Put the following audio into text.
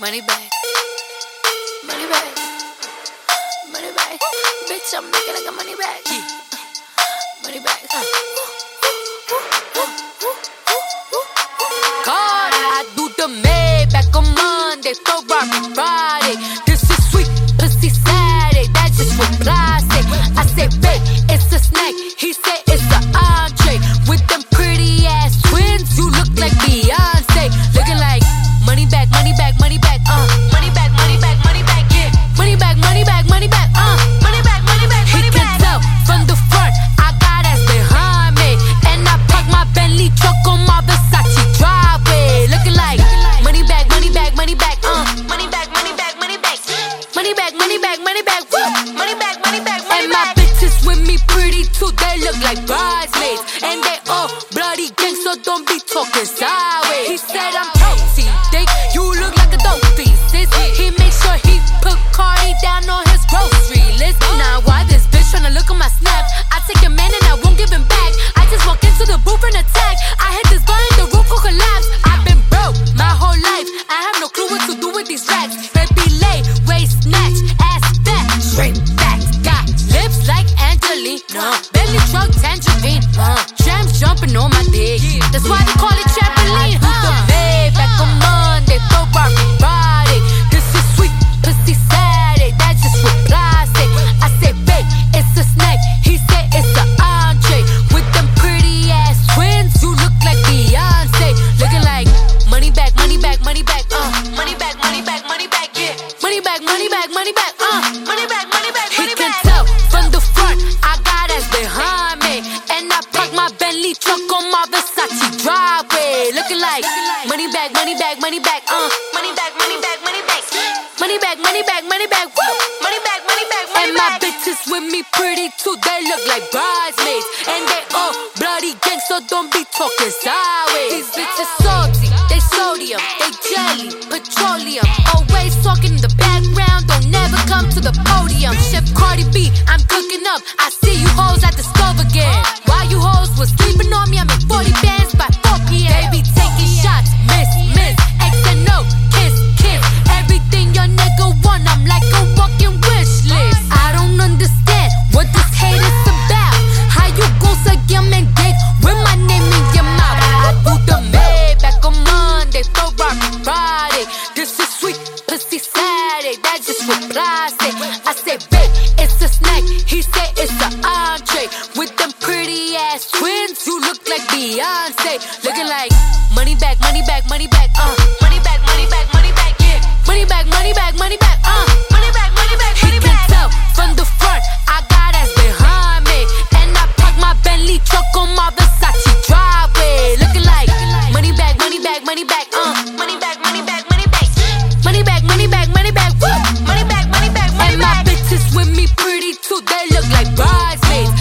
Money back. Money back. Money back. Bitch, I'm making like a money back. Money back. Uh. God, I do the Maybach on Monday, throw Ferrari Friday. This is sweet pussy Saturday. That's just what I say. I say, babe, it's a snack. He said money back. Money back, money and back. And my bitches with me pretty too. They look like bridesmaids. And they all bloody gang, so don't be talking sideways. He said I'm toasty, dick. You look like a dope sis. He make sure he put Cardi down on his Angelina, belly truck tangerine. Uh, jams jumping on my dick. That's why they call it trampoline. Huh? The Maybach on Monday, Ferrari Friday. This is sweet pussy Saturday. That's just what say. I say, babe, it's a snack. He said it's an entree. With them pretty ass twins, you look like Beyonce. Looking like money back, money back, money back, uh. Money back, money back, money back, yeah. Money back, money back, money back, park my Bentley truck on my Versace driveway. Looking like money back, money back, money back, uh. Money back, money back, money back. Money back, money back, money back, woo. Money back, money back, money and back. And my bitches with me pretty too. They look like bridesmaids. And they all bloody gang, so don't be talking sideways. These bitches salty, they sodium, they jelly, petroleum. Always talking in the background, don't never come to the podium. Chef Cardi B, I'm cooking up. I see you hoes at the stove The entree with them pretty ass twins. You look like Beyonce, looking like money back, money back, money back, uh, money back, money back, money back, yeah, money back, money back, money back, uh, money back, money back, money back. He can tell from the front, I got ass behind me, and I park my Bentley truck on my Versace driveway, looking like money back, money back, money back, uh, money back, money back, money back, money back, money back. these they look like bridesmaids.